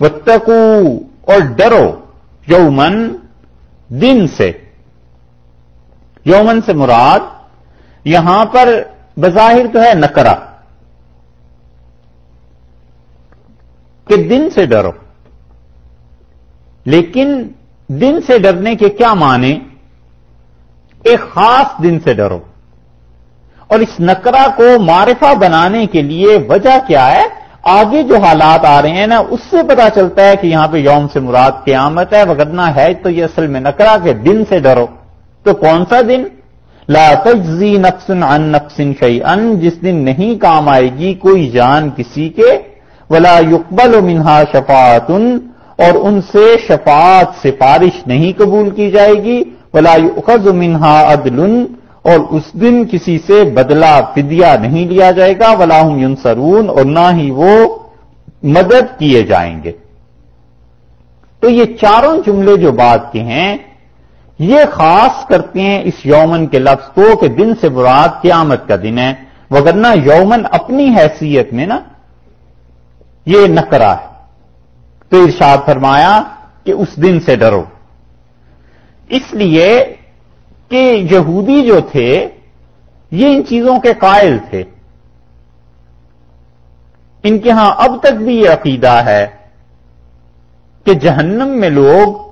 وتقو اور ڈرو یومن دن سے۔ یومن سے مراد یہاں پر بظاہر تو ہے نکرا کہ دن سے ڈرو۔ لیکن دن سے ڈرنے کے کیا معنی؟ ایک خاص دن سے ڈرو۔ اور اس نکرا کو معرفہ بنانے کے لیے وجہ کیا ہے؟ آگے جو حالات آ رہے ہیں نا، اس سے پتا چلتا ہے کہ یہاں پہ یوم سے مراد قیامت ہے وغیرہ ہے تو یہ اصل میں نکرا کے دن سے ڈرو۔ تو کون سا دن؟ لا تجزی نفس عن نفس ان جس دن نہیں کام آئے گی کوئی جان کسی کے، ولا یقبل منہا شفاعت، اور ان سے شفاعت سفارش نہیں قبول کی جائے گی، ولا یؤخذ منہا عدل اور اس دن کسی سے بدلہ فدیہ نہیں لیا جائے گا ولاحم ینسرون اور نہ ہی وہ مدد کیے جائیں گے۔ تو یہ چاروں جملے جو بات کے ہیں، یہ خاص کرتے ہیں اس یومن کے لفظ کو کہ دن سے براد قیامت کا دن ہے۔ وگرنہ یومن اپنی حیثیت میں نا، یہ نکرا ہے۔ تو ارشاد فرمایا کہ اس دن سے ڈرو۔ اس لیے کہ یہودی جو تھے، یہ ان چیزوں کے قائل تھے۔ ان کے ہاں اب تک بھی یہ عقیدہ ہے کہ جہنم میں لوگ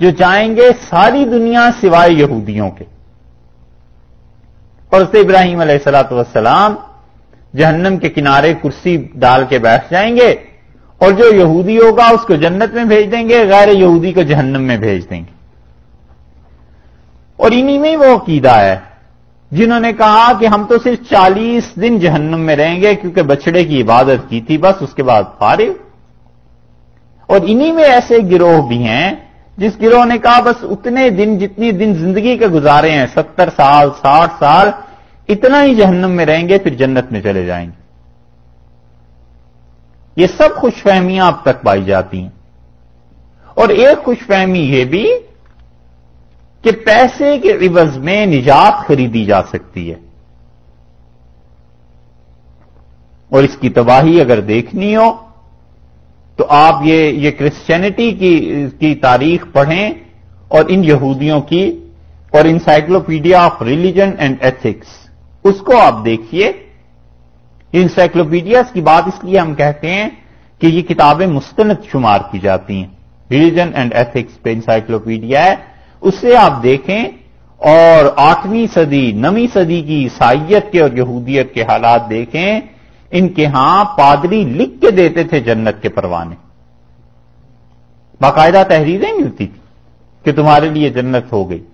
جو جائیں گے ساری دنیا سوائے یہودیوں کے۔ اور سے ابراہیم علیہ السلاۃ والسلام جہنم کے کنارے کرسی ڈال کے بیٹھ جائیں گے اور جو یہودی ہوگا اس کو جنت میں بھیج دیں گے، غیر یہودی کو جہنم میں بھیج دیں گے۔ اور انہی میں وہ عقیدہ ہے۔ جنہوں نے کہا کہ ہم تو صرف چالیس دن جہنم میں رہیں گے کیونکہ بچڑے کی عبادت کی تھی، بس اس کے بعد فارغ۔ اور انہی میں ایسے گروہ بھی ہیں جس گروہ نے کہا بس اتنے دن جتنی دن زندگی کے گزارے ہیں، ستر سال، ساٹھ سال، اتنا ہی جہنم میں رہیں گے، پھر جنت میں چلے جائیں گے۔ یہ سب خوش فہمیاں اب تک پائی جاتی ہیں۔ اور ایک خوش فہمی یہ بھی کہ پیسے کے عوض میں نجات خریدی جا سکتی ہے۔ اور اس کی تباہی اگر دیکھنی ہو، تو آپ یہ یہ کرسچینٹی کی کی تاریخ پڑھیں اور ان یہودیوں کی اور encyclopaedia of religion and ethics اس کو آپ دیکھیے۔ انسائکلوپیڈیاز کی بات اس لیے ہم کہتے ہیں کہ یہ کتابیں مستند شمار کی جاتی ہیں۔ ریلیجن اینڈ ایتھکس پہ انسائکلوپیڈیا ہے۔ اس سے آپ دیکھیں اور آٹھویں صدی، نویں صدی کی عیسائیت کے اور یہودیت کے حالات دیکھیں، ان کے ہاں پادری لکھ کے دیتے تھے جنت کے پروانے۔ باقاعدہ تحریریں ملتی تھی کہ تمہارے لیے جنت ہو گئی۔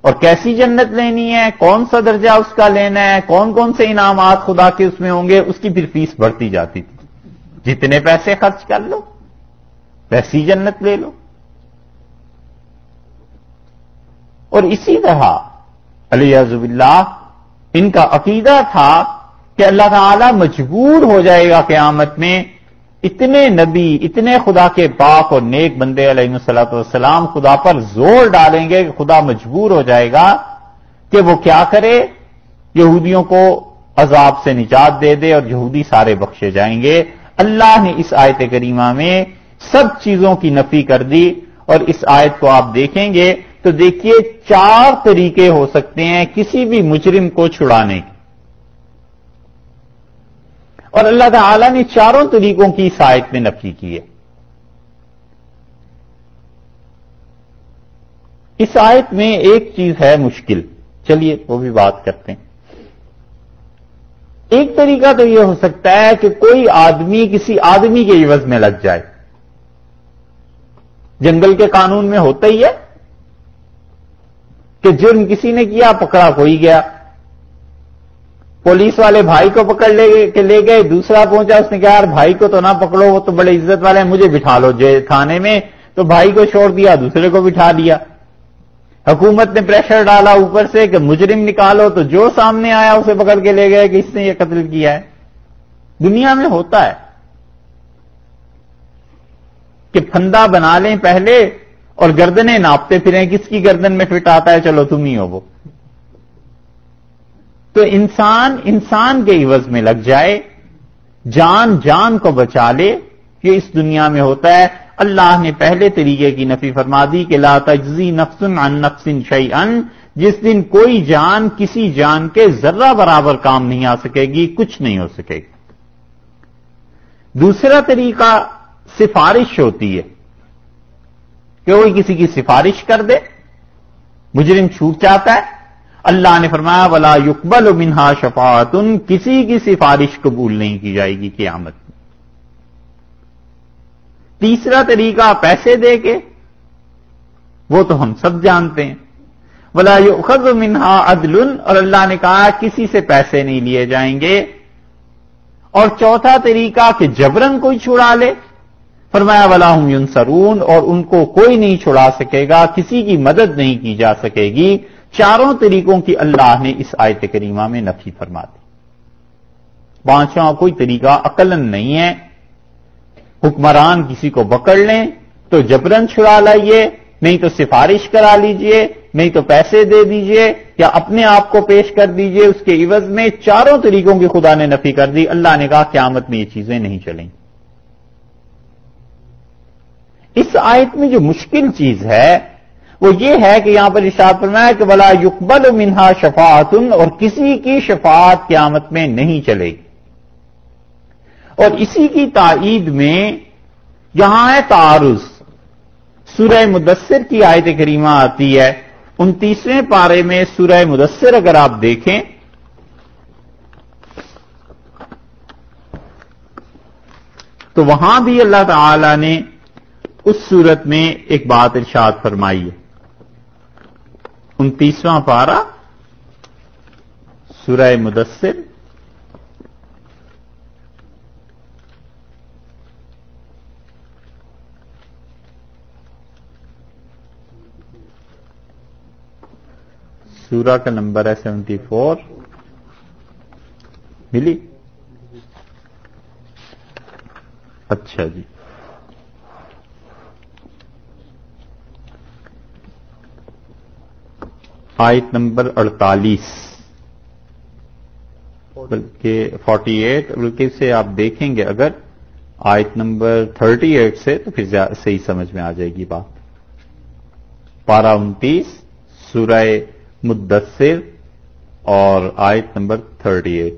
اور کیسی جنت لینی ہے؟ کون سا درجہ اس کا لینا ہے؟ کون کون سے انعامات خدا کے اس میں ہوں گے؟ اس کی پھر فیس بڑھتی جاتی تھی۔ جتنے پیسے خرچ کر لو، ویسی جنت لے لو۔ اور اسی طرح علی اللہ ان کا عقیدہ تھا کہ اللہ تعالی مجبور ہو جائے گا قیامت میں اتنے نبی، اتنے خدا کے باپ اور نیک بندے علیہ السلاۃ والسلام خدا پر زور ڈالیں گے کہ خدا مجبور ہو جائے گا کہ وہ کیا کرے؟ یہودیوں کو عذاب سے نجات دے دے اور یہودی سارے بخشے جائیں گے۔ اللہ نے اس آیت کریمہ میں سب چیزوں کی نفی کر دی اور اس آیت کو آپ دیکھیں گے۔ تو دیکھیے چار طریقے ہو سکتے ہیں کسی بھی مجرم کو چھڑانے کے۔ اور اللہ تعالی نے چاروں طریقوں کی سائت میں نفی کی ہے۔ اس آیت میں ایک چیز ہے مشکل۔ چلیے، وہ بھی بات کرتے ہیں۔ ایک طریقہ تو یہ ہو سکتا ہے کہ کوئی آدمی کسی آدمی کے عوض میں لگ جائے۔ جنگل کے قانون میں ہوتا ہی ہے۔ کہ جرم کسی نے کیا، پکڑا کوئی گیا۔ پولیس والے بھائی کو پکڑ لے کے لے گئے، دوسرا پہنچا، اس نے کہا، یار بھائی کو تو نہ پکڑو، وہ تو بڑے عزت والے ہیں، مجھے بٹھا لو تھانے میں۔ تو بھائی کو چھوڑ دیا، دوسرے کو بٹھا دیا۔ حکومت نے پریشر ڈالا اوپر سے کہ مجرم نکالو، تو جو سامنے آیا، اسے پکڑ کے لے گئے کہ اس نے یہ قتل کیا ہے۔ دنیا میں ہوتا ہے کہ پھندا بنا لیں پہلے اور گردنیں ناپتے پھریں، کس کی گردن میں فٹ آتا ہے؟ چلو تم ہی ہو وہ۔ تو انسان انسان کے عوض میں لگ جائے، جان جان کو بچا لے، یہ اس دنیا میں ہوتا ہے۔ اللہ نے پہلے طریقے کی نفی فرما دی کہ لا تجزی نفس عن نفس شیئن، جس دن کوئی جان کسی جان کے ذرہ برابر کام نہیں آ سکے گی، کچھ نہیں ہو سکے گی۔ دوسرا طریقہ سفارش ہوتی ہے۔ کہ کوئی کسی کی سفارش کر دے، مجرم چھوٹ جاتا ہے۔ اللہ نے فرمایا، ولا یقبل منہا شفاعت کسی کی سفارش قبول نہیں کی جائے گی قیامت میں۔ تیسرا طریقہ پیسے دے کے، وہ تو ہم سب جانتے ہیں۔ ولا یؤخذ منہا عدل، اور اللہ نے کہا، کسی سے پیسے نہیں لیے جائیں گے۔ اور چوتھا طریقہ کہ جبرن کوئی چھڑا لے فرمایا، ولا ہوں ینسرون اور ان کو کوئی نہیں چھڑا سکے گا، کسی کی مدد نہیں کی جا سکے گی۔ چاروں طریقوں کی اللہ نے اس آیت کریمہ میں نفی فرما دی پانچواں کوئی طریقہ عقلن نہیں ہے۔ حکمران کسی کو پکڑ لیں، تو جبرن چھڑا لائیے، نہیں تو سفارش کرا لیجیے نہیں تو پیسے دے دیجیے یا اپنے آپ کو پیش کر دیجیے اس کے عوض میں چاروں طریقوں کی خدا نے نفی کر دی۔ اللہ نے کہا، قیامت میں یہ چیزیں نہیں چلیں۔ اس آیت میں جو مشکل چیز ہے، وہ یہ ہے کہ یہاں پر اشاد فرمایا کہ بلا یقبل منہا شفاعت، اور کسی کی شفاعت قیامت میں نہیں چلے گی۔ اور اسی کی تائید میں یہاں ہے تعارض۔ سورہ مدثر کی آیت کریمہ آتی ہے۔ انتیسویں پارے میں سورہ مدثر اگر آپ دیکھیں۔ تو وہاں بھی اللہ تعالی نے اس صورت میں ایک بات ارشاد فرمائی ہے۔ انتیسواں پارا سورہ مدثر۔ سورہ کا نمبر ہے سیونٹی فور۔ ملی؟ اچھا جی۔ آیت نمبر اڑتالیس۔ بلکہ فورٹی ایٹ بلکہ اسے آپ دیکھیں گے اگر آیت نمبر تھرٹی ایٹ سے، تو پھر صحیح سمجھ میں آ جائے گی بات۔ پارا انتیس، سورہ مدثر اور آیت نمبر تھرٹی ایٹ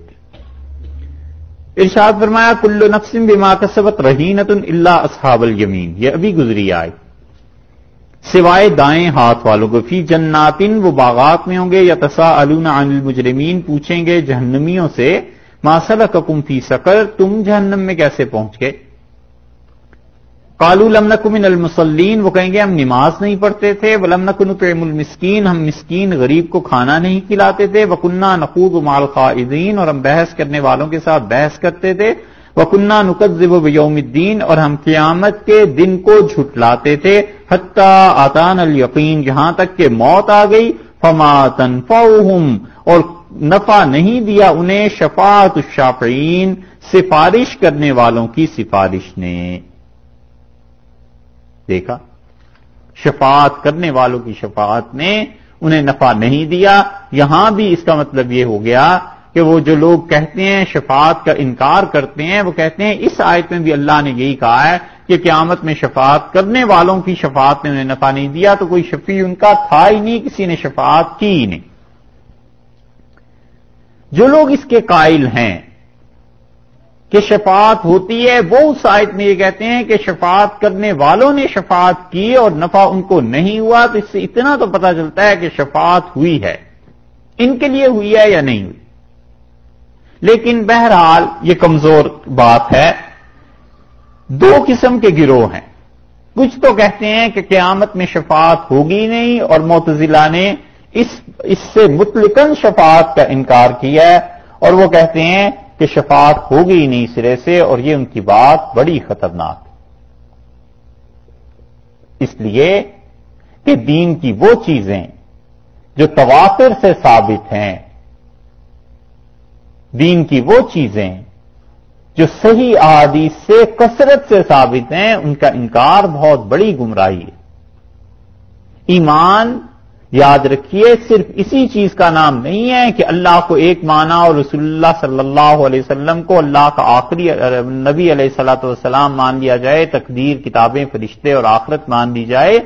ارشاد فرمایا کلو نفسم بما کسبت رہینت اللہ اصحاب الیمین۔ یہ ابھی گزری آئے سوائے دائیں ہاتھ والوں کو، فی جناتن، وہ باغات میں ہوں گے یا تسا عن المجرمین، پوچھیں گے جہنمیوں سے ماسل کم فی سکر تم جہنم میں کیسے پہنچ گئے؟ کالو لم من المسلین وہ کہیں گے ہم نماز نہیں پڑھتے تھے وہ لم المسکین، ہم مسکین غریب کو کھانا نہیں کھلاتے تھے وہ کنہ نقود مال قائدین اور ہم بحث کرنے والوں کے ساتھ بحث کرتے تھے وہ کنہ نقد و یوم الدین اور ہم قیامت کے دن کو جھٹلاتے تھے۔ حتیٰ آتان الیقین جہاں تک کہ موت آ گئی۔ فما تنفعهم، اور نفع نہیں دیا انہیں شفاعت الشافعین، سفارش کرنے والوں کی سفارش نے۔ دیکھا؟ شفاعت کرنے والوں کی شفاعت نے انہیں نفع نہیں دیا۔ یہاں بھی اس کا مطلب یہ ہو گیا کہ وہ جو لوگ کہتے ہیں شفاعت کا انکار کرتے ہیں، وہ کہتے ہیں اس آیت میں بھی اللہ نے یہی کہا ہے کہ قیامت میں شفاعت کرنے والوں کی شفاعت نے انہیں نفع نہیں دیا، تو کوئی شفیع ان کا تھا ہی نہیں، کسی نے شفاعت کی ہی نہیں۔ جو لوگ اس کے قائل ہیں کہ شفاعت ہوتی ہے، وہ اس آیت میں یہ کہتے ہیں کہ شفاعت کرنے والوں نے شفاعت کی اور نفع ان کو نہیں ہوا، تو اس سے اتنا تو پتا چلتا ہے کہ شفاعت ہوئی ہے۔ ان کے لیے ہوئی ہے یا نہیں ہوئی؟ لیکن بہرحال یہ کمزور بات ہے۔ دو قسم کے گروہ ہیں۔ کچھ تو کہتے ہیں کہ قیامت میں شفاعت ہوگی نہیں اور معتزلہ نے اس اس سے متلقن شفاعت کا انکار کیا ہے اور وہ کہتے ہیں کہ شفاعت ہوگی نہیں سرے سے اور یہ ان کی بات بڑی خطرناک اس لیے کہ دین کی وہ چیزیں جو تواتر سے ثابت ہیں دین کی وہ چیزیں جو صحیح احادیث سے کثرت سے ثابت ہیں، ان کا انکار بہت بڑی گمراہی ہے۔ ایمان، یاد رکھیے، صرف اسی چیز کا نام نہیں ہے کہ اللہ کو ایک مانا اور رسول اللہ صلی اللہ علیہ وسلم کو اللہ کا آخری نبی علیہ صلاۃ والسلام مان لیا جائے، تقدیر، کتابیں، فرشتے اور آخرت مان دی جائے۔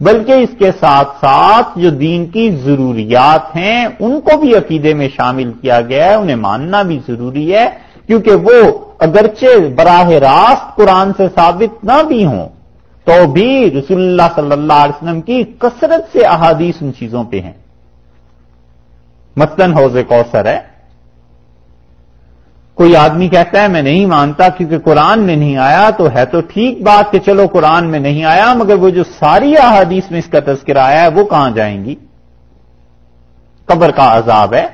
بلکہ اس کے ساتھ ساتھ جو دین کی ضروریات ہیں، ان کو بھی عقیدے میں شامل کیا گیا ہے، انہیں ماننا بھی ضروری ہے، کیونکہ وہ اگرچہ براہ راست قرآن سے ثابت نہ بھی ہوں، تو بھی رسول اللہ صلی اللہ علیہ وسلم کی کثرت سے احادیث ان چیزوں پہ ہیں۔ مثلاً حوض کوثر ہے۔ کوئی آدمی کہتا ہے، میں نہیں مانتا کیونکہ قرآن میں نہیں آیا، تو ہے تو ٹھیک بات کہ چلو قرآن میں نہیں آیا، مگر وہ جو ساری احادیث میں اس کا تذکرہ آیا ہے، وہ کہاں جائیں گی؟ قبر کا عذاب ہے۔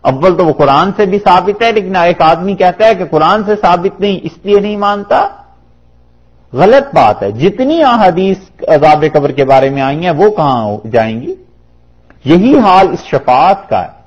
اول تو وہ قرآن سے بھی ثابت ہے، لیکن ایک آدمی کہتا ہے کہ قرآن سے ثابت نہیں، اس لیے نہیں مانتا۔ غلط بات ہے، جتنی احادیث عذاب قبر کے بارے میں آئی ہیں، وہ کہاں جائیں گی؟ یہی حال اس شفاعت کا ہے۔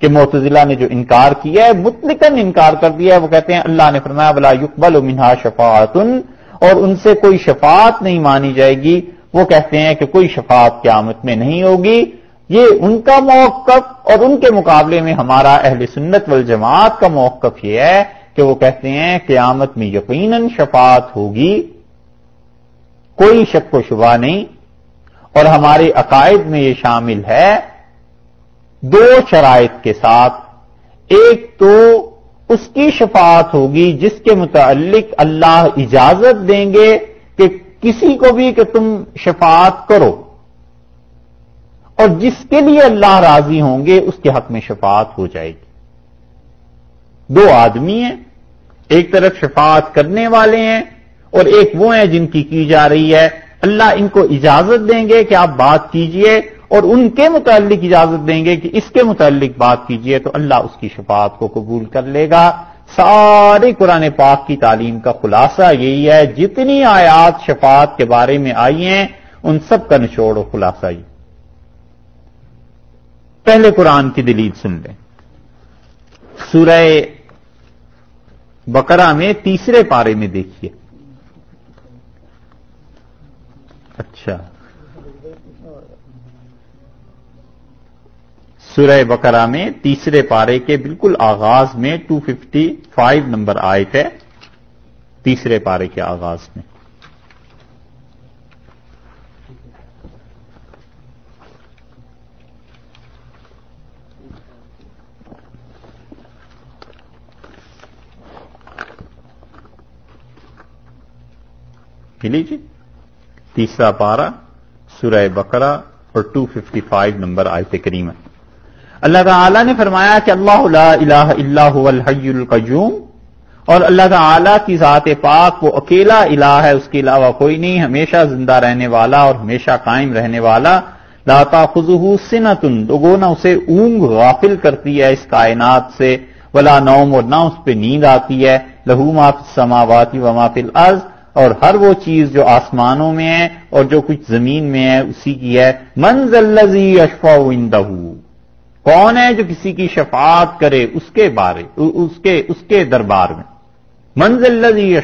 کہ معتزلہ نے جو انکار کیا ہے، مطلقاً انکار کر دیا ہے، وہ کہتے ہیں اللہ نے فرمایا بلا یقبل و منہا شفاعت اور ان سے کوئی شفاعت نہیں مانی جائے گی۔ وہ کہتے ہیں کہ کوئی شفاعت قیامت میں نہیں ہوگی۔ یہ ان کا موقف، اور ان کے مقابلے میں ہمارا اہل سنت والجماعت کا موقف یہ ہے کہ وہ کہتے ہیں، قیامت میں یقیناً شفاعت ہوگی۔ کوئی شک و شبہ نہیں، اور ہمارے عقائد میں یہ شامل ہے۔ دو شرائط کے ساتھ، ایک تو اس کی شفاعت ہوگی جس کے متعلق اللہ اجازت دیں گے کہ کسی کو بھی کہ تم شفاعت کرو۔ اور جس کے لیے اللہ راضی ہوں گے، اس کے حق میں شفاعت ہو جائے گی۔ دو آدمی ہیں، ایک طرف شفاعت کرنے والے ہیں اور ایک وہ ہیں جن کی کی جا رہی ہے۔ اللہ ان کو اجازت دیں گے کہ آپ بات کیجیے۔ اور ان کے متعلق اجازت دیں گے کہ اس کے متعلق بات کیجیے، تو اللہ اس کی شفاعت کو قبول کر لے گا۔ سارے قرآن پاک کی تعلیم کا خلاصہ یہی ہے، جتنی آیات شفاعت کے بارے میں آئی ہیں، ان سب کا نچوڑ و خلاصہ یہ پہلے قرآن کی دلیل سن لیں۔ سورہ بقرہ میں تیسرے پارے میں دیکھیے۔ اچھا۔ سورہ بقرہ میں تیسرے پارے کے بالکل آغاز میں 255 نمبر آئے تھے تیسرے پارے کے آغاز میں۔ ملی جی تیسرا پارا سورہ بقرہ اور 255 نمبر آئے تھے اللہ تعالی نے فرمایا کہ اللہ لا الہ الا هو الحی القیوم اور اللہ تعالی کی ذات پاک وہ اکیلا الہ ہے، اس کے علاوہ کوئی نہیں، ہمیشہ زندہ رہنے والا اور ہمیشہ قائم رہنے والا۔ لاتا خزو سنتن لوگوں نہ اسے اونگ غافل کرتی ہے اس کائنات سے۔ ولا نوم اور نہ اس پہ نیند آتی ہے۔ لہو ما فی السماوات و ما فی الارض۔ اور ہر وہ چیز جو آسمانوں میں ہے اور جو کچھ زمین میں ہے، اسی کی ہے۔ منزل اشفا کون ہے جو کسی کی شفاعت کرے اس کے بارے، اس کے اس کے دربار میں؟ منزل لذی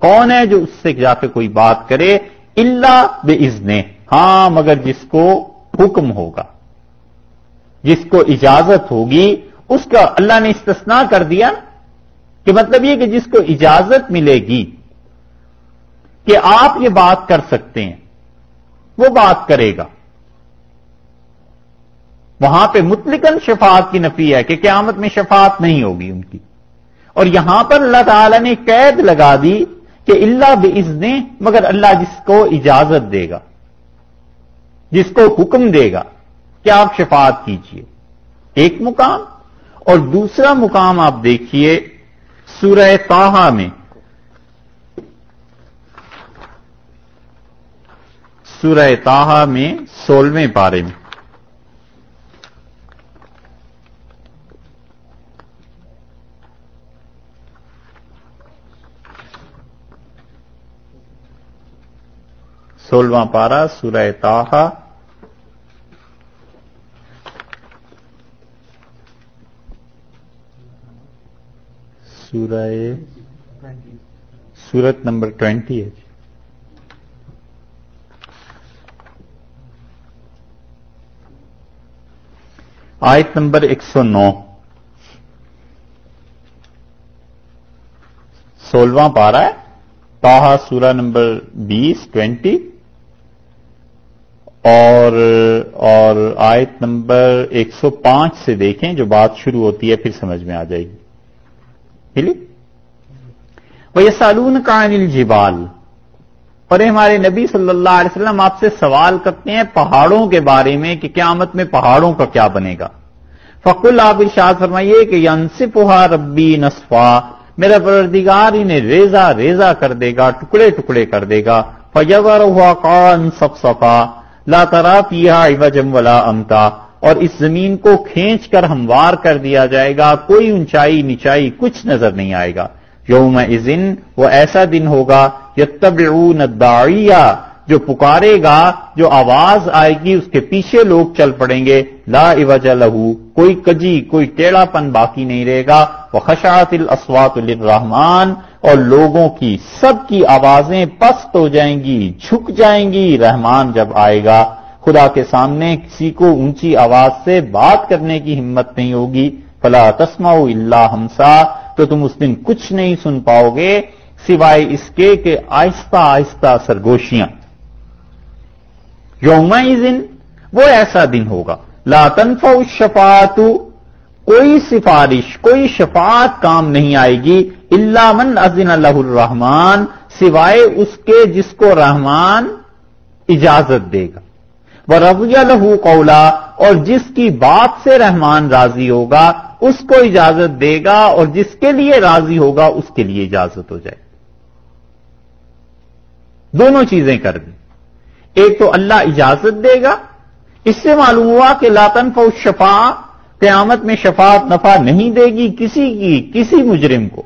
کون ہے جو اس سے جا کے کوئی بات کرے؟ اللہ بے ہاں مگر جس کو حکم ہوگا، جس کو اجازت ہوگی، اس کا اللہ نے استثنا کر دیا کہ مطلب یہ کہ جس کو اجازت ملے گی کہ آپ یہ بات کر سکتے ہیں، وہ بات کرے گا۔ وہاں پہ مطلقاً شفاعت کی نفی ہے کہ قیامت میں شفاعت نہیں ہوگی ان کی۔ اور یہاں پر اللہ تعالی نے قید لگا دی کہ اللہ بزنے مگر اللہ جس کو اجازت دے گا، جس کو حکم دے گا کہ آپ شفاعت کیجیے۔ ایک مقام اور دوسرا مقام آپ دیکھیے سورہ تاہا میں۔ سورہ تاہا میں سولہویں پارے میں۔ سولہواں پارا سورہ تاہا سورہ سورت نمبر ٹوینٹی ہے جی۔ آیت نمبر ایک سو نو۔ سولہواں پارا ہے تاہا سورہ نمبر بیس، ٹوینٹی۔ اور اور آیت نمبر ایک سو پانچ سے دیکھیں جو بات شروع ہوتی ہے پھر سمجھ میں آ جائے گی۔ ہلی وہ یہ سالون کا انل جبال اور ہمارے نبی صلی اللہ علیہ وسلم، آپ سے سوال کرتے ہیں پہاڑوں کے بارے میں کہ قیامت میں پہاڑوں کا کیا بنے گا۔ فقل، آپ ارشاد فرمائیے کہ ینصفہا ربی نصفا۔ میرا پردگار انہیں ریزا ریزا کر دے گا، ٹکڑے ٹکڑے کر دے گا۔ فجور ہوا کون سب سفا لا ترا پیا عوجم ولا امتا اور اس زمین کو کھینچ کر ہموار کر دیا جائے گا، کوئی اونچائی نچائی کچھ نظر نہیں آئے گا۔ یوم ازن وہ ایسا دن ہوگا، یتبعون الداعیہ جو پکارے گا، جو آواز آئے گی، اس کے پیچھے لوگ چل پڑیں گے۔ لا وجہ لہو کوئی کجی، کوئی ٹیڑھا پن باقی نہیں رہے گا۔ وہ خشاط الاسوات الرحمان اور لوگوں کی سب کی آوازیں پست ہو جائیں گی، جھک جائیں گی۔ رحمان جب آئے گا، خدا کے سامنے کسی کو اونچی آواز سے بات کرنے کی ہمت نہیں ہوگی۔ فلا تسما اللہ ہمسا تو تم اس دن کچھ نہیں سن پاؤ گے، سوائے اس کے کہ آہستہ آہستہ سرگوشیاں۔ یوم وہ ایسا دن ہوگا۔ لا تنفع الشفاعت، کوئی سفارش، کوئی شفاعت کام نہیں آئے گی اللہ من ازن اللہ الرحمان سوائے اس کے جس کو رحمان اجازت دے گا۔ وہ رضی لہو قولا، اور جس کی بات سے رحمان راضی ہوگا، اس کو اجازت دے گا، اور جس کے لیے راضی ہوگا، اس کے لیے اجازت ہو جائے۔ دونوں چیزیں کر دیں۔ ایک تو اللہ اجازت دے گا، اس سے معلوم ہوا کہ لاتن فو شفا قیامت میں شفاعت نفع نہیں دے گی کسی کی، کسی مجرم کو۔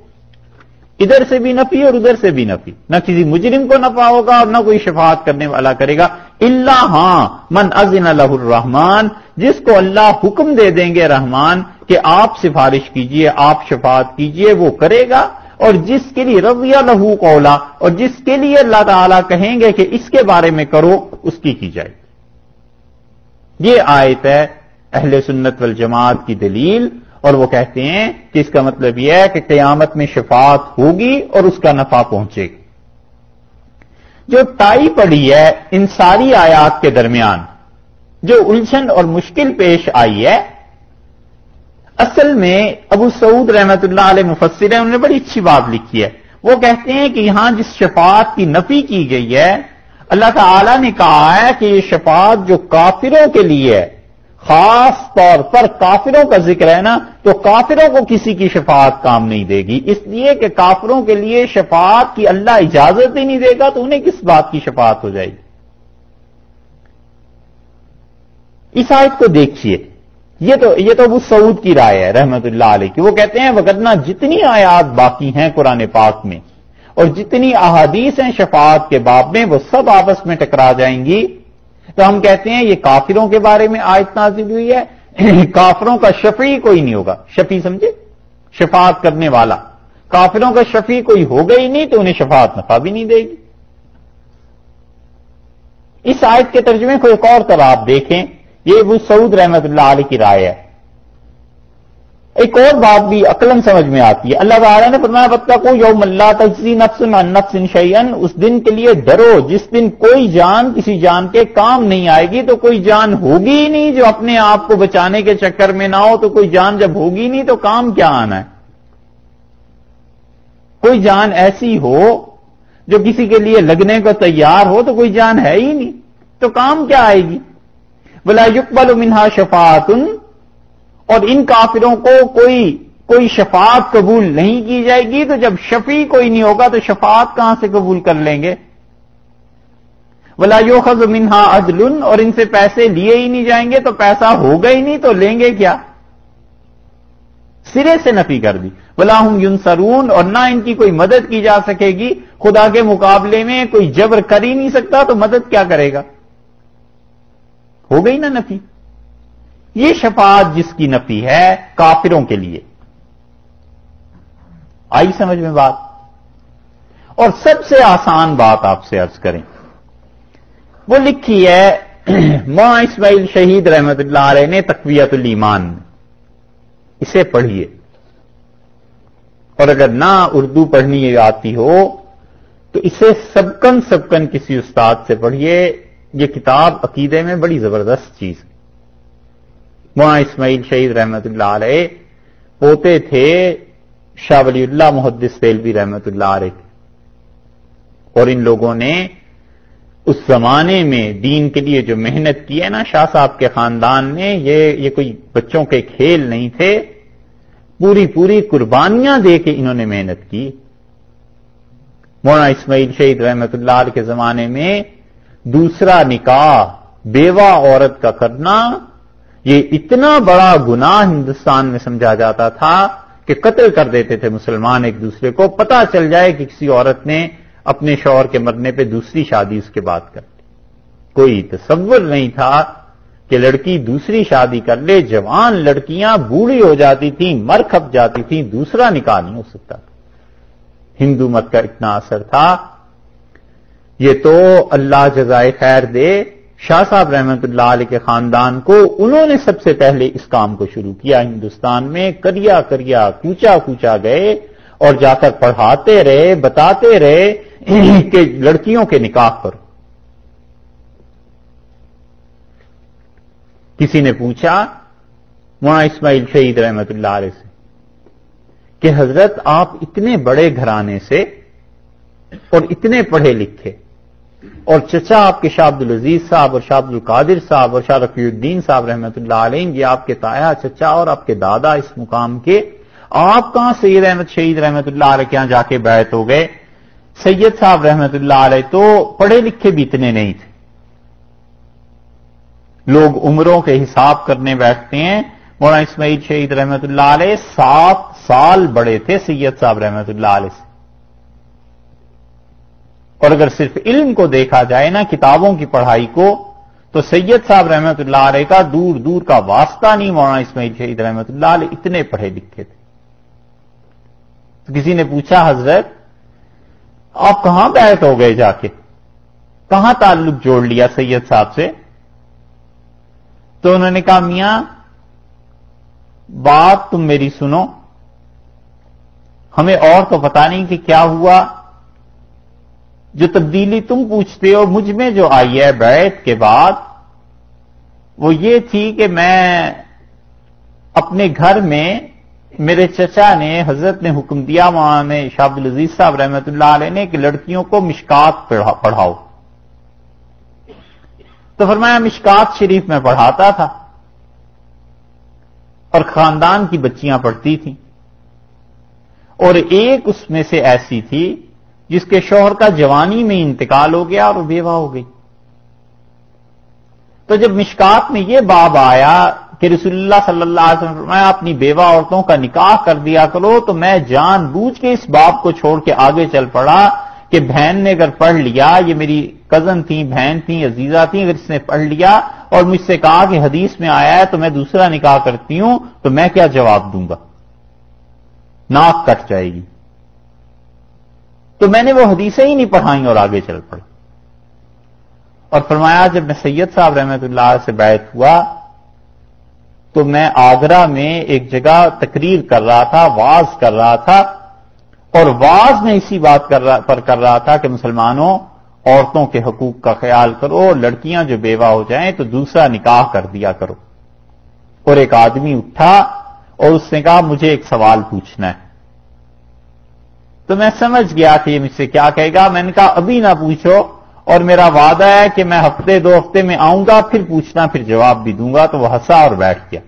ادھر سے بھی نفی اور ادھر سے بھی نفی۔ نہ کسی مجرم کو نفع ہوگا اور نہ کوئی شفاعت کرنے والا کرے گا۔ اللہ ہاں من ازن اللہ الرحمان جس کو اللہ حکم دے دیں گے رحمان، کہ آپ سفارش کیجیے، آپ شفاعت کیجیے، وہ کرے گا۔ اور جس کے لیے رویہ لہو کولا اور جس کے لیے اللہ تعالیٰ کہیں گے کہ اس کے بارے میں کرو، اس کی کی جائے یہ آیت ہے اہل سنت والجماعت کی دلیل اور وہ کہتے ہیں کہ اس کا مطلب یہ ہے کہ قیامت میں شفاعت ہوگی اور اس کا نفع پہنچے گا جو ٹائی پڑی ہے ان ساری آیات کے درمیان، جو الجھن اور مشکل پیش آئی ہے اصل میں ابو سعود رحمت اللہ علیہ مفسر ہے انہوں نے بڑی اچھی بات لکھی ہے۔ وہ کہتے ہیں کہ یہاں جس شفاعت کی نفی کی گئی ہے، اللہ تعالی نے کہا ہے کہ یہ شفاعت جو کافروں کے لیے ہے، خاص طور پر کافروں کا ذکر ہے نا، تو کافروں کو کسی کی شفاعت کام نہیں دے گی۔ اس لیے کہ کافروں کے لیے شفاعت کی اللہ اجازت ہی نہیں دے گا، تو انہیں کس بات کی شفاعت ہو جائے گی؟ اس آیت کو دیکھیے۔ یہ تو یہ تو ابو سعود کی رائے ہے، رحمت اللہ علیہ کی۔ وہ کہتے ہیں وغیرہ جتنی آیات باقی ہیں قرآن پاک میں اور جتنی احادیث ہیں شفاعت کے باب میں، وہ سب آپس میں ٹکرا جائیں گی۔ تو ہم کہتے ہیں، یہ کافروں کے بارے میں آیت نازل ہوئی ہے۔ کافروں کا شفیع کوئی نہیں ہوگا۔ شفیع سمجھے؟ شفاعت کرنے والا۔ کافروں کا شفیع کوئی ہوگا ہی نہیں تو انہیں شفاعت نفع بھی نہیں دے گی۔ اس آیت کے ترجمے کو ایک اور طرح آپ دیکھیں۔ یہ وہ سعود رحمت اللہ علیہ کی رائے ہے۔ ایک اور بات بھی عقلم سمجھ میں آتی ہے۔ اللہ تعالیٰ نے فرمایا بتا کو یوم اللہ تجزی نفس نفس شعین اس دن کے لیے ڈرو۔ جس دن کوئی جان، کسی جان کے کام نہیں آئے گی، تو کوئی جان ہوگی ہی نہیں۔ جو اپنے آپ کو بچانے کے چکر میں نہ ہو، تو کوئی جان جب ہوگی نہیں، تو کام کیا آنا ہے؟ کوئی جان ایسی ہو جو کسی کے لیے لگنے کو تیار ہو، تو کوئی جان ہے ہی نہیں۔ تو کام کیا آئے گی؟ بلا یقبل منہا شفاعت اور ان کافروں کو کوئی کوئی شفاعت قبول نہیں کی جائے گی، تو جب شفیع کوئی نہیں ہوگا، تو شفاعت کہاں سے قبول کر لیں گے؟ بلا یو خز منہا عدل۔ اور ان سے پیسے لیے ہی نہیں جائیں گے، تو پیسہ ہوگا ہی نہیں، تو لیں گے کیا؟ سرے سے نفی کر دی۔ بلا ہوں یون سرون اور نہ ان کی کوئی مدد کی جا سکے گی۔ خدا کے مقابلے میں کوئی جبر کر ہی نہیں سکتا، تو مدد کیا کرے گا؟ ہو گئی نا نفی۔ یہ شفاعت جس کی نفی ہے کافروں کے لیے۔ آئی سمجھ میں بات؟ اور سب سے آسان بات آپ سے ارض کریں۔ وہ لکھی ہے، ماں اسماعیل شہید رحمت اللہ علیہ نے تقویت الایمان۔ اسے پڑھیے۔ اور اگر نہ اردو پڑھنی آتی ہو، تو اسے سبکن سبکن کسی استاد سے پڑھیے۔ یہ کتاب عقیدے میں بڑی زبردست چیز ہے۔ وہاں اسماعیل شہید رحمت اللہ علیہ پوتے تھے، شاہ ولی اللہ محدث سیلوی رحمت اللہ علیہ۔ اور ان لوگوں نے اس زمانے میں دین کے لیے جو محنت کی ہے نا، شاہ صاحب کے خاندان نے یہ یہ کوئی بچوں کے کھیل نہیں تھے۔ پوری پوری قربانیاں دے کے انہوں نے محنت کی۔ مولانا اسماعیل شہید رحمت اللہ علیہ کے زمانے میں دوسرا نکاح بیوہ عورت کا کرنا، یہ اتنا بڑا گناہ ہندوستان میں سمجھا جاتا تھا کہ قتل کر دیتے تھے مسلمان ایک دوسرے کو پتا چل جائے کہ کسی عورت نے اپنے شوہر کے مرنے پہ دوسری شادی اس کے بعد کر لی کوئی تصور نہیں تھا کہ لڑکی دوسری شادی کر لے، جوان لڑکیاں بوڑھی ہو جاتی تھیں، مر کھپ جاتی تھیں، دوسرا نکاح نہیں ہو سکتا۔ تھا ہندو مت کا اتنا اثر تھا یہ تو اللہ جزائے خیر دے شاہ صاحب رحمت اللہ علیہ کے خاندان کو انہوں نے سب سے پہلے اس کام کو شروع کیا ہندوستان میں کریا کریا کوچا کوچا گئے اور جا کر پڑھاتے رہے بتاتے رہے کہ لڑکیوں کے نکاح پر۔ کسی نے پوچھا وہاں اسماعیل شہید رحمت اللہ علیہ سے، کہ حضرت آپ اتنے بڑے گھرانے سے اور اتنے پڑھے لکھے اور چچا آپ کے شاہ عبد العزیز صاحب اور شاہ عبد القادر صاحب اور شاہ رفیع الدین صاحب رحمۃ اللہ علیہ یہ آپ کے تایا چچا اور آپ کے دادا اس مقام کے آپ کہاں سید احمد شہید رحمت اللہ علیہ کے یہاں جا کے بیعت ہو گئے؟ سید صاحب رحمت اللہ علیہ تو پڑھے لکھے بھی اتنے نہیں تھے۔ لوگ عمروں کے حساب کرنے بیٹھتے ہیں۔ مولانا اسماعیل شہید رحمت اللہ علیہ سات سال بڑے تھے سید صاحب رحمت اللہ علیہ سے۔ اور اگر صرف علم کو دیکھا جائے نا کتابوں کی پڑھائی کو، تو سید صاحب رحمت اللہ علیہ کا دور دور کا واسطہ نہیں مولانا اسماعیل شہید رحمت اللہ علیہ اتنے پڑھے لکھے تھے۔ تو کسی نے پوچھا، حضرت، آپ کہاں بیٹھ ہو گئے جا کے؟ کہاں تعلق جوڑ لیا سید صاحب سے؟ تو انہوں نے کہا، میاں، بات تم میری سنو، ہمیں اور تو پتا نہیں کہ کیا ہوا۔ جو تبدیلی تم پوچھتے ہو، مجھ میں جو آئی ہے بیت کے بعد، وہ یہ تھی کہ میں اپنے گھر میں، میرے چچا نے، حضرت نے حکم دیا، وہاں نے شاہب العزیز صاحب رحمت اللہ علیہ نے کہ لڑکیوں کو مشکات پڑھاؤ۔ تو فرمایا، مشکات شریف میں پڑھاتا تھا۔ اور خاندان کی بچیاں پڑھتی تھیں۔ اور ایک اس میں سے ایسی تھی جس کے شوہر کا جوانی میں انتقال ہو گیا اور وہ بیوہ ہو گئی۔ تو جب مشکات میں یہ باب آیا کہ رسول اللہ صلی اللہ علیہ وسلم میں اپنی بیوہ عورتوں کا نکاح کر دیا کرو، تو میں جان بوجھ کے اس باب کو چھوڑ کے آگے چل پڑا کہ بہن نے اگر پڑھ لیا، یہ میری کزن تھی بہن تھی عزیزہ تھی اگر اس نے پڑھ لیا اور مجھ سے کہا کہ حدیث میں آیا ہے تو میں دوسرا نکاح کرتی ہوں، تو میں کیا جواب دوں گا؟ ناک کٹ جائے گی۔ تو میں نے وہ حدیثیں ہی نہیں پڑھائی اور آگے چل پڑا اور فرمایا، جب میں سید صاحب رحمت اللہ سے بیت ہوا، تو میں آگرہ میں ایک جگہ تقریر کر رہا تھا، واز کر رہا تھا، اور واز میں اسی بات پر کر رہا تھا کہ مسلمانوں، عورتوں کے حقوق کا خیال کرو، لڑکیاں جو بیوہ ہو جائیں تو دوسرا نکاح کر دیا کرو۔ اور ایک آدمی اٹھا اور اس نے کہا، مجھے ایک سوال پوچھنا ہے۔ تو میں سمجھ گیا کہ یہ مجھ سے کیا کہے گا۔ میں نے کہا، ابھی نہ پوچھو، اور میرا وعدہ ہے کہ میں ہفتے دو ہفتے میں آؤں گا، پھر پوچھنا، پھر جواب بھی دوں گا۔ تو وہ ہنسا اور بیٹھ گیا۔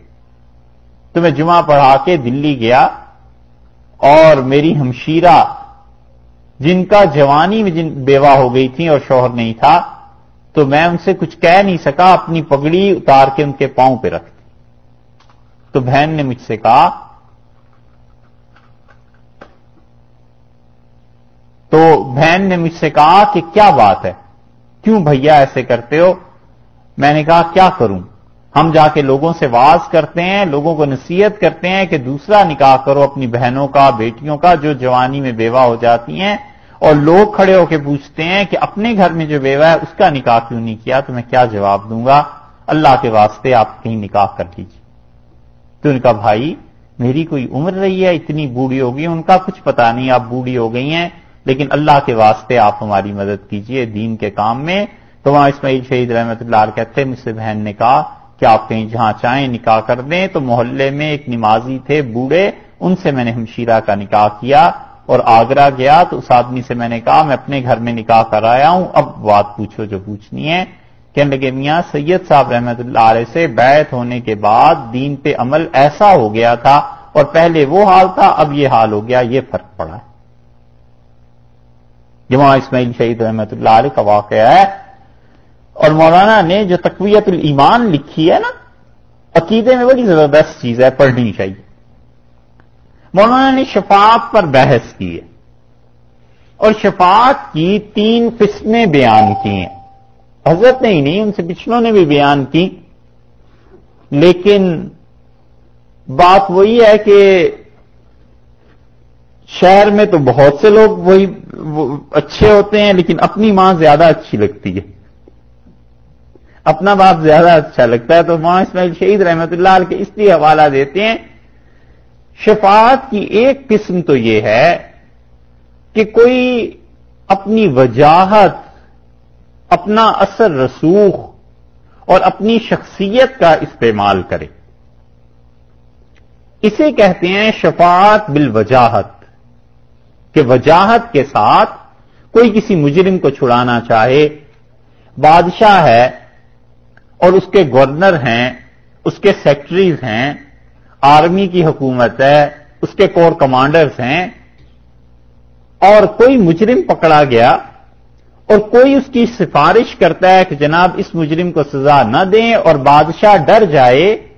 تو میں جمعہ پڑھا کے دلی گیا، اور میری ہمشیرہ، جن کا جوانی میں جن بیوہ ہو گئی تھی اور شوہر نہیں تھا، تو میں ان سے کچھ کہہ نہیں سکا، اپنی پگڑی اتار کے ان کے پاؤں پہ رکھ تو بہن نے مجھ سے کہا تو بہن نے مجھ سے کہا کہ کیا بات ہے؟ کیوں بھیا ایسے کرتے ہو؟ میں نے کہا، کیا کروں؟ ہم جا کے لوگوں سے واز کرتے ہیں، لوگوں کو نصیحت کرتے ہیں کہ دوسرا نکاح کرو اپنی بہنوں کا، بیٹیوں کا جو جوانی میں بیوہ ہو جاتی ہیں، اور لوگ کھڑے ہو کے پوچھتے ہیں کہ اپنے گھر میں جو بیوہ ہے، اس کا نکاح کیوں نہیں کیا؟ تو میں کیا جواب دوں گا؟ اللہ کے واسطے آپ کہیں نکاح کر لیجیے تو ان کا بھائی، میری کوئی عمر رہی ہے، اتنی بوڑھی ہو گئی، ان کا کچھ پتا نہیں، آپ بوڑھی ہو گئی ہیں لیکن اللہ کے واسطے آپ ہماری مدد کیجیے دین کے کام میں۔ تو وہاں اسماعیل شہید رحمت اللہ کہتے مجھ سے بہن نے کہا کہ آپ کہیں جہاں چاہیں نکاح کر دیں۔ تو محلے میں ایک نمازی تھے بوڑھے، ان سے میں نے ہمشیرہ کا نکاح کیا اور آگرہ گیا۔ تو اس آدمی سے میں نے کہا، میں اپنے گھر میں نکاح کرایا ہوں، اب بات پوچھو جو پوچھنی ہے۔ کہنے لگے، میاں، سید صاحب رحمت اللہ علیہ سے بیعت ہونے کے بعد دین پہ عمل ایسا ہو گیا تھا اور پہلے وہ حال تھا، اب یہ حال ہو گیا، یہ فرق پڑا ہے۔ جمع اسماعیل شہید رحمت اللہ علیہ کا واقعہ ہے۔ اور مولانا نے جو تقویت الایمان لکھی ہے نا، عقیدے میں بڑی زبردست چیز ہے، پڑھنی چاہیے۔ مولانا نے شفاعت پر بحث کی ہے۔ اور شفاعت کی تین قسمیں بیان کی ہیں۔ حضرت نے ہی نہیں، ان سے پچھلوں نے بھی بیان کی۔ لیکن بات وہی ہے کہ شہر میں تو بہت سے لوگ وہی اچھے ہوتے ہیں، لیکن اپنی ماں زیادہ اچھی لگتی ہے۔ اپنا باپ زیادہ اچھا لگتا ہے۔ تو ماں اسماعیل شہید رحمت اللہ کے اس لیے حوالہ دیتے ہیں، شفاعت کی ایک قسم تو یہ ہے کہ کوئی اپنی وجاہت، اپنا اثر رسوخ اور اپنی شخصیت کا استعمال کرے۔ اسے کہتے ہیں شفاعت بالوجاہت۔ کہ وجاہت کے ساتھ کوئی کسی مجرم کو چھڑانا چاہے۔ بادشاہ ہے اور اس کے گورنر ہیں، اس کے سیکٹریز ہیں، آرمی کی حکومت ہے، اس کے کور کمانڈرز ہیں۔ اور کوئی مجرم پکڑا گیا اور کوئی اس کی سفارش کرتا ہے کہ جناب اس مجرم کو سزا نہ دیں اور بادشاہ ڈر جائے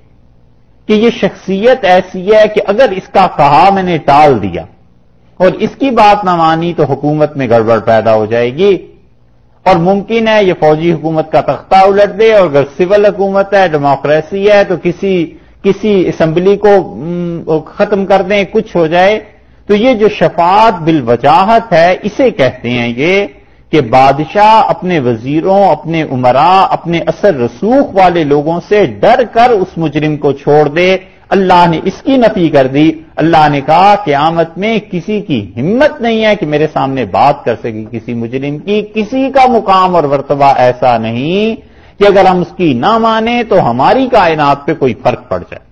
کہ یہ شخصیت ایسی ہے کہ اگر اس کا کہا میں نے ٹال دیا۔ اور اس کی بات نہ مانی تو حکومت میں گڑبڑ پیدا ہو جائے گی۔ اور ممکن ہے یہ فوجی حکومت کا تختہ الٹ دے اور اگر سول حکومت ہے، ڈیموکریسی ہے، تو کسی کسی اسمبلی کو ختم کر دیں، کچھ ہو جائے۔ تو یہ جو شفاعت بالوجاہت ہے، اسے کہتے ہیں یہ کہ بادشاہ اپنے وزیروں، اپنے عمرا اپنے اثر رسوخ والے لوگوں سے ڈر کر اس مجرم کو چھوڑ دے۔ اللہ نے اس کی نفی کر دی۔ اللہ نے کہا کہ آمد میں کسی کی ہمت نہیں ہے کہ میرے سامنے بات کر سکے، کسی مجرم کی، کسی کا مقام اور ورتبہ ایسا نہیں کہ اگر ہم اس کی نہ مانیں تو ہماری کائنات پہ کوئی فرق پڑ جائے۔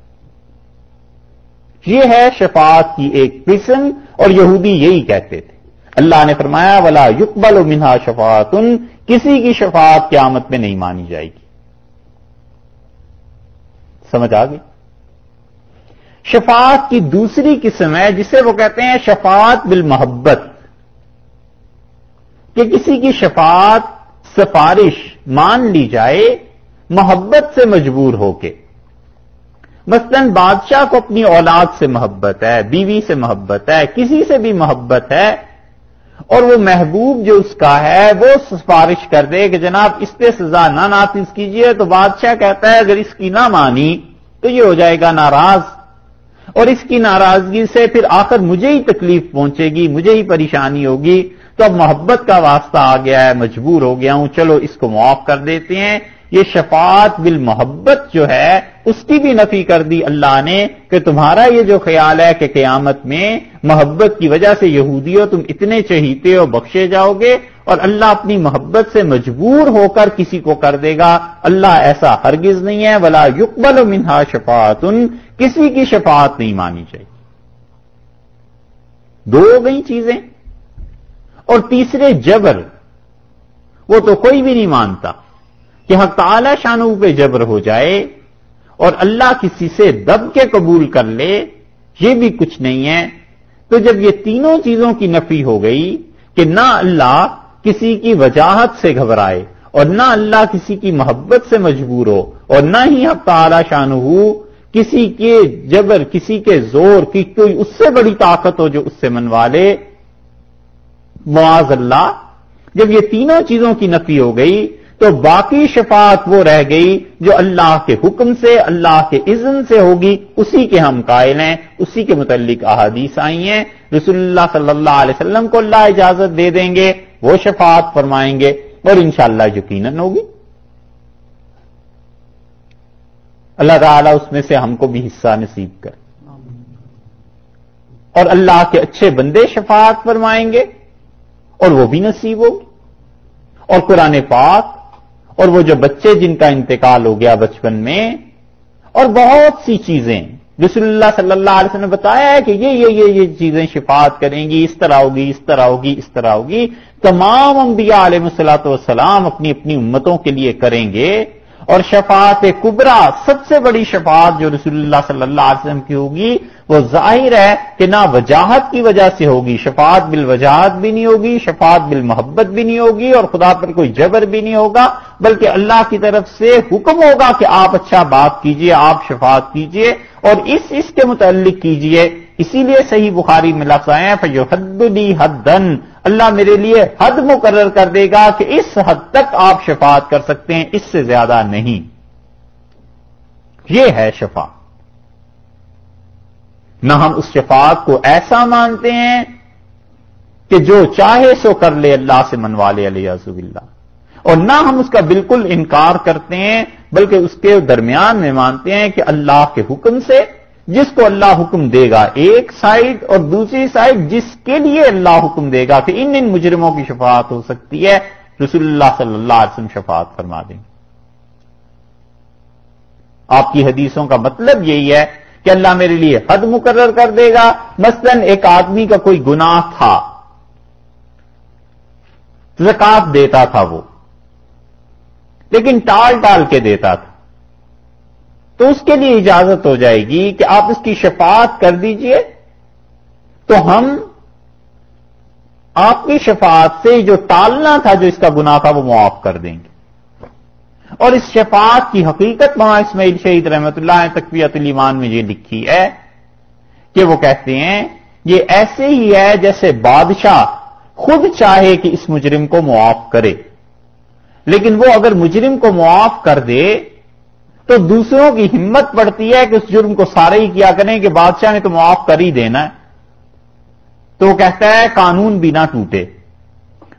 یہ ہے شفاعت کی ایک قسم اور یہودی یہی کہتے تھے۔ اللہ نے فرمایا، ولا یقبل و منہا شفات کسی کی شفاعت قیامت میں نہیں مانی جائے گی۔ سمجھ آ گئی؟ شفاعت کی دوسری قسم ہے جسے وہ کہتے ہیں شفاعت بالمحبت، کہ کسی کی شفاعت سفارش مان لی جائے، محبت سے مجبور ہو کے۔ مثلا بادشاہ کو اپنی اولاد سے محبت ہے، بیوی سے محبت ہے، کسی سے بھی محبت ہے، اور وہ محبوب جو اس کا ہے، وہ سفارش کر دے کہ جناب اس پہ سزا نہ نافذ کیجیے، تو بادشاہ کہتا ہے اگر اس کی نہ مانی تو یہ ہو جائے گا ناراض۔ اور اس کی ناراضگی سے پھر آخر مجھے ہی تکلیف پہنچے گی، مجھے ہی پریشانی ہوگی۔ تو اب محبت کا واسطہ آ گیا ہے، مجبور ہو گیا ہوں، چلو اس کو معاف کر دیتے ہیں۔ یہ شفاعت بالمحبت جو ہے، اس کی بھی نفی کر دی اللہ نے کہ تمہارا یہ جو خیال ہے کہ قیامت میں محبت کی وجہ سے یہودی ہو تم اتنے چہیتے ہو، بخشے جاؤ گے۔ اور اللہ اپنی محبت سے مجبور ہو کر کسی کو کر دے گا۔ اللہ ایسا ہرگز نہیں ہے۔ ولا یقبل منہا شفاعت۔ کسی کی شفاعت نہیں مانی چاہیے دو ہو گئی چیزیں۔ اور تیسرے جبر۔ وہ تو کوئی بھی نہیں مانتا کہ حق تعالی شانو پہ جبر ہو جائے اور اللہ کسی سے دب کے قبول کر لے۔ یہ بھی کچھ نہیں ہے۔ تو جب یہ تینوں چیزوں کی نفی ہو گئی کہ نہ اللہ کسی کی وجاہت سے گھبرائے اور نہ اللہ کسی کی محبت سے مجبور ہو اور نہ ہی حق تعالی شانو کسی کے جبر، کسی کے زور، کی کوئی اس سے بڑی طاقت ہو جو اس سے منوا لے۔ معاذ اللہ، جب یہ تینوں چیزوں کی نفی ہو گئی تو باقی شفاعت وہ رہ گئی جو اللہ کے حکم سے، اللہ کے اذن سے ہوگی۔ اسی کے ہم قائل ہیں، اسی کے متعلق احادیث آئی ہیں۔ رسول اللہ صلی اللہ علیہ وسلم کو اللہ اجازت دے دیں گے۔ وہ شفاعت فرمائیں گے اور انشاءاللہ یقیناً ہوگی۔ اللہ تعالیٰ اس میں سے ہم کو بھی حصہ نصیب کر۔ اور اللہ کے اچھے بندے شفاعت فرمائیں گے اور وہ بھی نصیب ہوگی۔ اور قرآن پاک اور وہ جو بچے جن کا انتقال ہو گیا بچپن میں اور بہت سی چیزیں رسول اللہ صلی اللہ علیہ وسلم نے بتایا ہے کہ یہ یہ یہ یہ چیزیں شفاعت کریں گی، اس طرح ہوگی، اس طرح ہوگی، اس طرح ہوگی۔ تمام انبیاء علیہ السلاۃ والسلام اپنی اپنی امتوں کے لیے کریں گے۔ اور شفاعت کبرا سب سے بڑی شفاعت جو رسول اللہ صلی اللہ علیہ وسلم کی ہوگی، وہ ظاہر ہے کہ نہ وجاہت کی وجہ سے ہوگی، شفاعت بال وجاہت بھی نہیں ہوگی، شفاعت بال محبت بھی نہیں ہوگی اور خدا پر کوئی جبر بھی نہیں ہوگا، بلکہ اللہ کی طرف سے حکم ہوگا کہ آپ اچھا بات کیجیے، آپ شفاعت کیجیے اور اس اس کے متعلق کیجیے۔ اسی لیے صحیح بخاری میں لفظ آئے ہیں جو حد لی حد دن اللہ میرے لیے حد مقرر کر دے گا کہ اس حد تک آپ شفاعت کر سکتے ہیں، اس سے زیادہ نہیں۔ یہ ہے شفا۔ نہ ہم اس شفاعت کو ایسا مانتے ہیں کہ جو چاہے سو کر لے اللہ سے منوا لے علیہ اللہ اور نہ ہم اس کا بالکل انکار کرتے ہیں، بلکہ اس کے درمیان میں مانتے ہیں کہ اللہ کے حکم سے جس کو اللہ حکم دے گا، ایک سائڈ اور دوسری سائڈ جس کے لیے اللہ حکم دے گا کہ ان ان مجرموں کی شفاعت ہو سکتی ہے، رسول اللہ صلی اللہ علیہ وسلم شفاعت فرما دیں۔ آپ کی حدیثوں کا مطلب یہی ہے کہ اللہ میرے لیے حد مقرر کر دے گا۔ مثلا ایک آدمی کا کوئی گناہ تھا، زکات دیتا تھا وہ، لیکن ٹال ٹال کے دیتا تھا۔ تو اس کے لیے اجازت ہو جائے گی کہ آپ اس کی شفاعت کر دیجیے۔ تو ہم آپ کی شفاعت سے جو ٹالنا تھا، جو اس کا گناہ تھا، وہ معاف کر دیں گے۔ اور اس شفاعت کی حقیقت وہاں اسماعیل شہید رحمت اللہ تقویت الایمان میں یہ لکھی ہے کہ وہ کہتے ہیں، یہ ایسے ہی ہے جیسے بادشاہ خود چاہے کہ اس مجرم کو معاف کرے۔ لیکن وہ اگر مجرم کو معاف کر دے تو دوسروں کی ہمت پڑتی ہے کہ اس جرم کو سارے ہی کیا کریں کہ بادشاہ نے تو معاف کر ہی دینا ہے۔ تو وہ کہتا ہے قانون بھی نہ ٹوٹے۔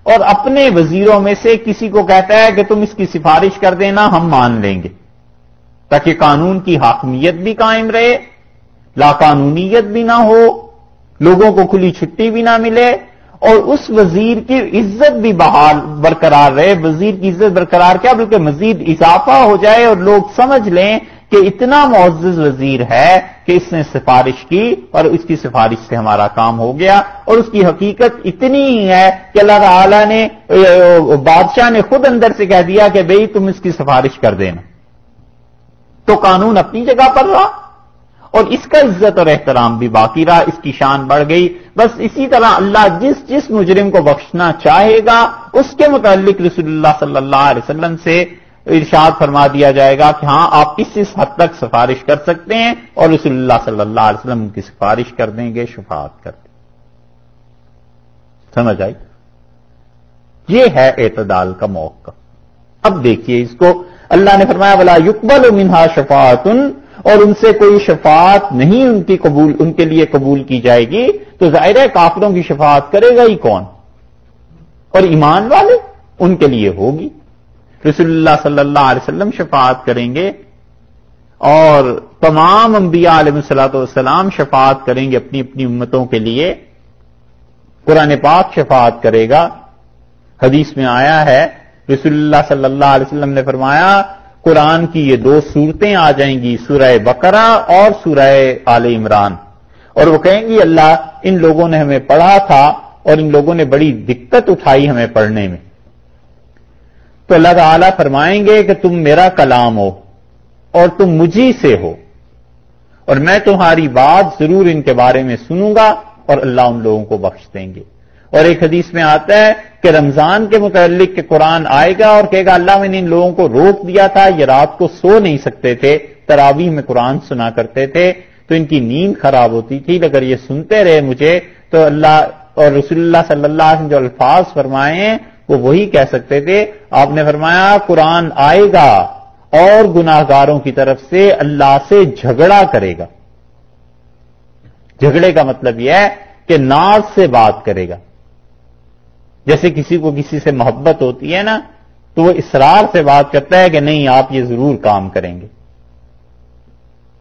اور اپنے وزیروں میں سے کسی کو کہتا ہے کہ تم اس کی سفارش کر دینا، ہم مان لیں گے۔ تاکہ قانون کی حاکمیت بھی قائم رہے لا قانونیت بھی نہ ہو، لوگوں کو کھلی چھٹی بھی نہ ملے۔ اور اس وزیر کی عزت بھی بحال برقرار رہے۔ وزیر کی عزت برقرار کیا؟ بلکہ مزید اضافہ ہو جائے اور لوگ سمجھ لیں کہ اتنا معزز وزیر ہے کہ اس نے سفارش کی اور اس کی سفارش سے ہمارا کام ہو گیا اور اس کی حقیقت اتنی ہی ہے کہ اللہ تعالی نے بادشاہ نے خود اندر سے کہہ دیا کہ بھئی تم اس کی سفارش کر دینا۔ تو قانون اپنی جگہ پر رہا۔ اور اس کا عزت اور احترام بھی باقی رہا، اس کی شان بڑھ گئی۔ بس اسی طرح اللہ جس جس مجرم کو بخشنا چاہے گا، اس کے متعلق رسول اللہ صلی اللہ علیہ وسلم سے ارشاد فرما دیا جائے گا کہ ہاں آپ اس اس حد تک سفارش کر سکتے ہیں اور رسول اللہ صلی اللہ علیہ وسلم کی سفارش کر دیں گے، شفاعت کر دیں سمجھ آئی؟ یہ ہے اعتدال کا موقع۔ اب دیکھیے اس کو۔ اللہ نے فرمایا بلا یقبل منہا شفاعت اور ان سے کوئی شفاعت نہیں ان کی قبول، ان کے لیے قبول کی جائے گی، تو ظاہر ہے کافروں کی شفاعت کرے گا ہی کون؟ اور ایمان والے ان کے لیے ہوگی۔ رسول اللہ صلی اللہ علیہ وسلم شفاعت کریں گے اور تمام انبیاء علیہ السلاۃ والسلام شفاعت کریں گے اپنی اپنی امتوں کے لیے۔ قرآن پاک شفاعت کرے گا۔ حدیث میں آیا ہے، رسول اللہ صلی اللہ علیہ وسلم نے فرمایا قرآن کی یہ دو صورتیں آ جائیں گی، سورہ بقرہ اور سورہ آل عمران۔ اور وہ کہیں گی، اللہ، ان لوگوں نے ہمیں پڑھا تھا اور ان لوگوں نے بڑی دقت اٹھائی ہمیں پڑھنے میں۔ تو اللہ تعالیٰ فرمائیں گے کہ تم میرا کلام ہو اور تم مجھی سے ہو۔ اور میں تمہاری بات ضرور ان کے بارے میں سنوں گا اور اللہ ان لوگوں کو بخش دیں گے۔ اور ایک حدیث میں آتا ہے کہ رمضان کے متعلق کہ قرآن آئے گا اور کہے گا اللہ میں نے ان لوگوں کو روک دیا تھا، یہ رات کو سو نہیں سکتے تھے، تراویح میں قرآن سنا کرتے تھے، تو ان کی نیند خراب ہوتی تھی، اگر یہ سنتے رہے مجھے تو اللہ اور رسول اللہ صلی اللہ علیہ وسلم جو الفاظ فرمائے ہیں، وہ وہی کہہ سکتے تھے۔ آپ نے فرمایا، قرآن آئے گا اور گناہگاروں کی طرف سے اللہ سے جھگڑا کرے گا۔ جھگڑے کا مطلب یہ ہے کہ ناز سے بات کرے گا۔ جیسے کسی کو کسی سے محبت ہوتی ہے نا، تو وہ اسرار سے بات کرتا ہے کہ نہیں، آپ یہ ضرور کام کریں گے۔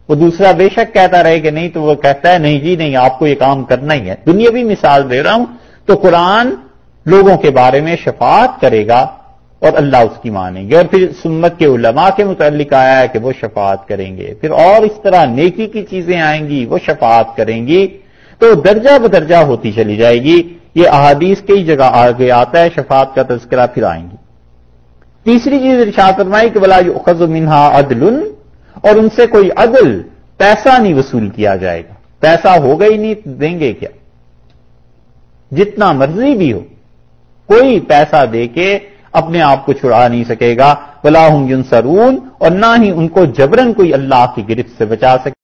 وہ دوسرا بے شک کہتا رہے کہ نہیں، تو وہ کہتا ہے نہیں جی نہیں، آپ کو یہ کام کرنا ہی ہے۔ دنیا بھی مثال دے رہا ہوں تو قرآن لوگوں کے بارے میں شفاعت کرے گا اور اللہ اس کی مانیں گے۔ اور پھر سمت کے علماء کے متعلق آیا ہے کہ وہ شفاعت کریں گے۔ پھر اور اس طرح نیکی کی چیزیں آئیں گی، وہ شفاعت کریں گی۔ تو درجہ بدرجہ ہوتی چلی جائے گی۔ یہ احادیث کئی جگہ آگے آتا ہے، شفاعت کا تذکرہ پھر آئیں گی تیسری چیز ارشاد فرمائی کہ بلا خز منہا عدل، اور ان سے کوئی عدل، پیسہ نہیں وصول کیا جائے گا۔ پیسہ ہوگا ہی نہیں، دیں گے کیا؟ جتنا مرضی بھی ہو، کوئی پیسہ دے کے اپنے آپ کو چھڑا نہیں سکے گا۔ بلا ہوں سرون اور نہ ہی ان کو جبرن کوئی اللہ کی گرفت سے بچا سکے۔